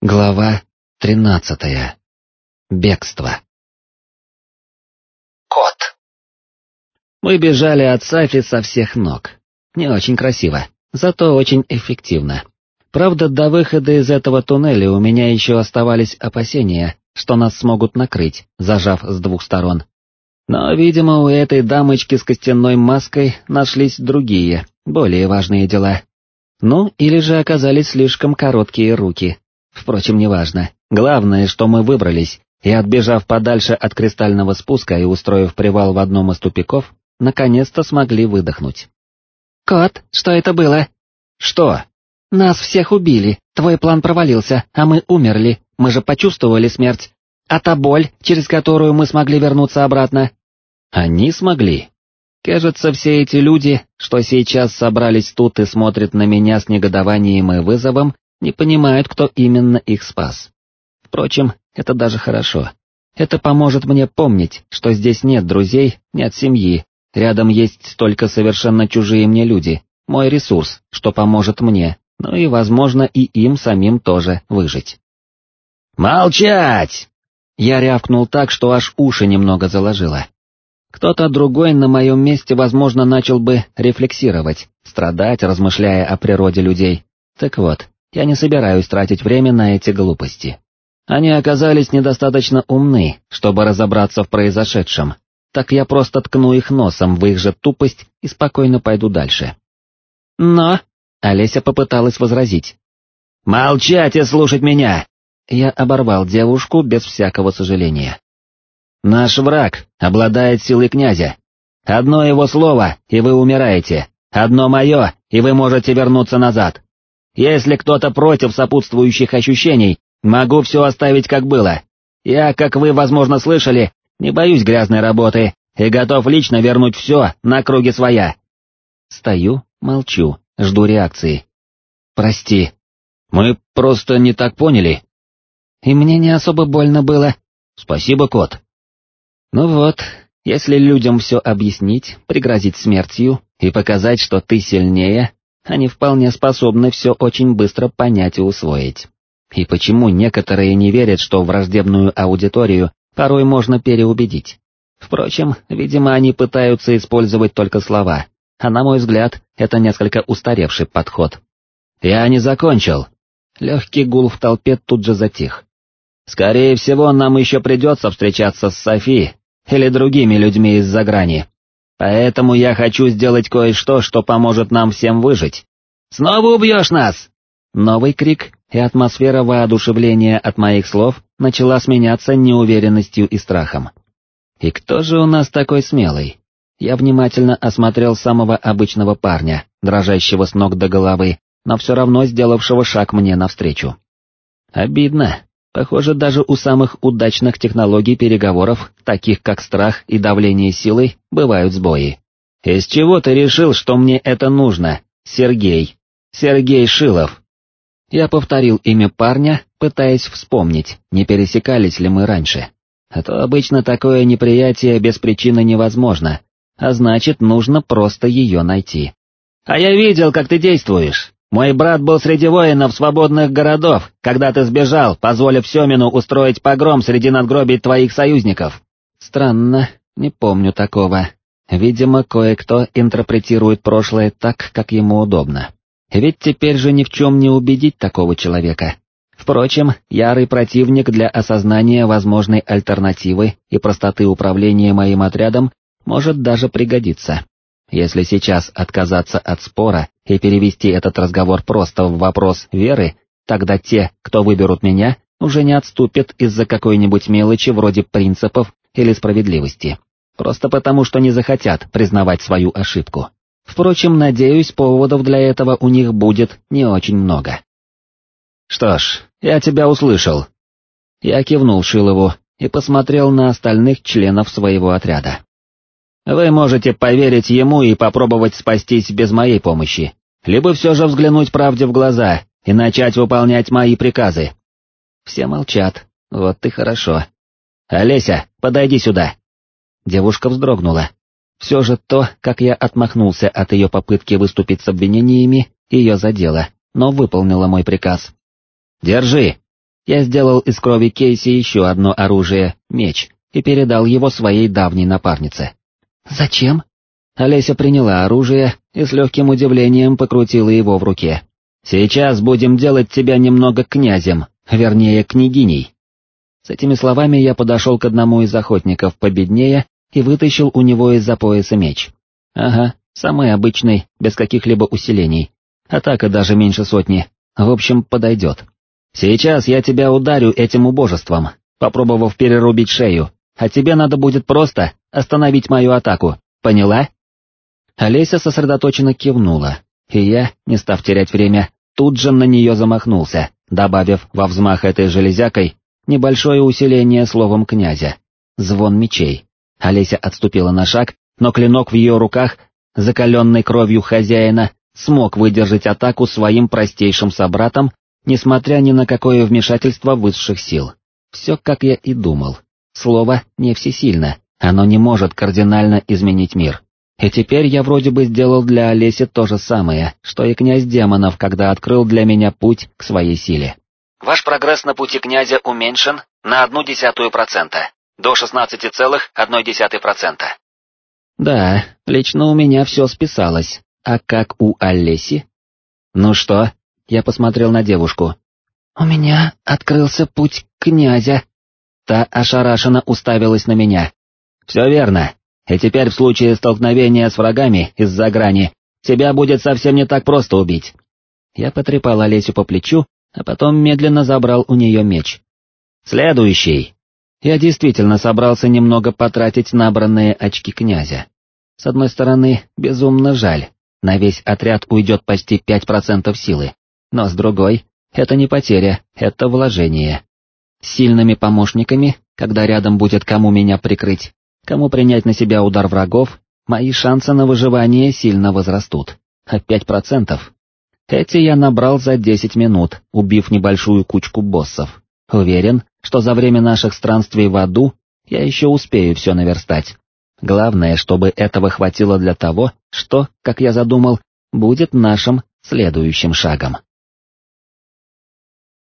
Глава тринадцатая. Бегство. Кот. Мы бежали от Сафи со всех ног. Не очень красиво, зато очень эффективно. Правда, до выхода из этого туннеля у меня еще оставались опасения, что нас смогут накрыть, зажав с двух сторон. Но, видимо, у этой дамочки с костяной маской нашлись другие, более важные дела. Ну, или же оказались слишком короткие руки, Впрочем, неважно. Главное, что мы выбрались, и отбежав подальше от кристального спуска и устроив привал в одном из тупиков, наконец-то смогли выдохнуть. «Кот, что это было?» «Что?» «Нас всех убили, твой план провалился, а мы умерли, мы же почувствовали смерть. А та боль, через которую мы смогли вернуться обратно?» «Они смогли?» Кажется, все эти люди, что сейчас собрались тут и смотрят на меня с негодованием и вызовом, не понимают, кто именно их спас. Впрочем, это даже хорошо. Это поможет мне помнить, что здесь нет друзей, нет семьи, рядом есть только совершенно чужие мне люди, мой ресурс, что поможет мне, ну и, возможно, и им самим тоже выжить. «Молчать!» Я рявкнул так, что аж уши немного заложило. Кто-то другой на моем месте, возможно, начал бы рефлексировать, страдать, размышляя о природе людей. Так вот, я не собираюсь тратить время на эти глупости. Они оказались недостаточно умны, чтобы разобраться в произошедшем, так я просто ткну их носом в их же тупость и спокойно пойду дальше. Но... Олеся попыталась возразить. «Молчать и слушать меня!» Я оборвал девушку без всякого сожаления. «Наш враг обладает силой князя. Одно его слово, и вы умираете. Одно мое, и вы можете вернуться назад. Если кто-то против сопутствующих ощущений, могу все оставить как было. Я, как вы, возможно, слышали, не боюсь грязной работы и готов лично вернуть все на круги своя. Стою, молчу, жду реакции. Прости. Мы просто не так поняли. И мне не особо больно было. Спасибо, кот. Ну вот, если людям все объяснить, пригрозить смертью и показать, что ты сильнее, они вполне способны все очень быстро понять и усвоить. И почему некоторые не верят, что враждебную аудиторию порой можно переубедить? Впрочем, видимо, они пытаются использовать только слова, а на мой взгляд, это несколько устаревший подход. «Я не закончил». Легкий гул в толпе тут же затих. «Скорее всего, нам еще придется встречаться с Софи или другими людьми из-за грани, Поэтому я хочу сделать кое-что, что поможет нам всем выжить. Снова убьешь нас!» Новый крик, и атмосфера воодушевления от моих слов начала сменяться неуверенностью и страхом. «И кто же у нас такой смелый?» Я внимательно осмотрел самого обычного парня, дрожащего с ног до головы, но все равно сделавшего шаг мне навстречу. Обидно. Похоже, даже у самых удачных технологий переговоров, таких как страх и давление силой, бывают сбои. «Из чего ты решил, что мне это нужно, Сергей? Сергей Шилов». Я повторил имя парня, пытаясь вспомнить, не пересекались ли мы раньше. А то обычно такое неприятие без причины невозможно, а значит, нужно просто ее найти. «А я видел, как ты действуешь. Мой брат был среди воинов свободных городов, когда ты сбежал, позволив Семину устроить погром среди надгробий твоих союзников. Странно, не помню такого. Видимо, кое-кто интерпретирует прошлое так, как ему удобно. Ведь теперь же ни в чем не убедить такого человека. Впрочем, ярый противник для осознания возможной альтернативы и простоты управления моим отрядом может даже пригодиться. Если сейчас отказаться от спора и перевести этот разговор просто в вопрос веры, тогда те, кто выберут меня, уже не отступят из-за какой-нибудь мелочи вроде принципов или справедливости, просто потому что не захотят признавать свою ошибку. Впрочем, надеюсь, поводов для этого у них будет не очень много. «Что ж, я тебя услышал». Я кивнул Шилову и посмотрел на остальных членов своего отряда. Вы можете поверить ему и попробовать спастись без моей помощи, либо все же взглянуть правде в глаза и начать выполнять мои приказы. Все молчат, вот и хорошо. «Олеся, подойди сюда!» Девушка вздрогнула. Все же то, как я отмахнулся от ее попытки выступить с обвинениями, ее задело, но выполнила мой приказ. «Держи!» я сделал из крови Кейси еще одно оружие, меч, и передал его своей давней напарнице. «Зачем?» Олеся приняла оружие и с легким удивлением покрутила его в руке. «Сейчас будем делать тебя немного князем, вернее княгиней». С этими словами я подошел к одному из охотников победнее и вытащил у него из-за пояса меч. Ага, самый обычный, без каких-либо усилений. Атака даже меньше сотни, в общем, подойдет. Сейчас я тебя ударю этим убожеством, попробовав перерубить шею, а тебе надо будет просто остановить мою атаку, поняла? Олеся сосредоточенно кивнула, и я, не став терять время, тут же на нее замахнулся, добавив во взмах этой железякой небольшое усиление словом князя. Звон мечей. Олеся отступила на шаг, но клинок в ее руках, закаленный кровью хозяина, смог выдержать атаку своим простейшим собратом, несмотря ни на какое вмешательство высших сил. Все как я и думал. Слово не всесильно, оно не может кардинально изменить мир. И теперь я вроде бы сделал для Олеси то же самое, что и князь демонов, когда открыл для меня путь к своей силе. Ваш прогресс на пути князя уменьшен на одну десятую процента, до 16,1%. Да, лично у меня все списалось, а как у Олеси? Ну что? Я посмотрел на девушку. У меня открылся путь князя. Та ошарашенно уставилась на меня. Все верно, и теперь в случае столкновения с врагами из-за грани, тебя будет совсем не так просто убить. Я потрепал Олесю по плечу, а потом медленно забрал у нее меч. Следующий. Я действительно собрался немного потратить набранные очки князя. С одной стороны, безумно жаль, на весь отряд уйдет почти 5% силы, но с другой, это не потеря, это вложение. Сильными помощниками, когда рядом будет кому меня прикрыть, Кому принять на себя удар врагов, мои шансы на выживание сильно возрастут. А пять процентов? Эти я набрал за десять минут, убив небольшую кучку боссов. Уверен, что за время наших странствий в аду я еще успею все наверстать. Главное, чтобы этого хватило для того, что, как я задумал, будет нашим следующим шагом.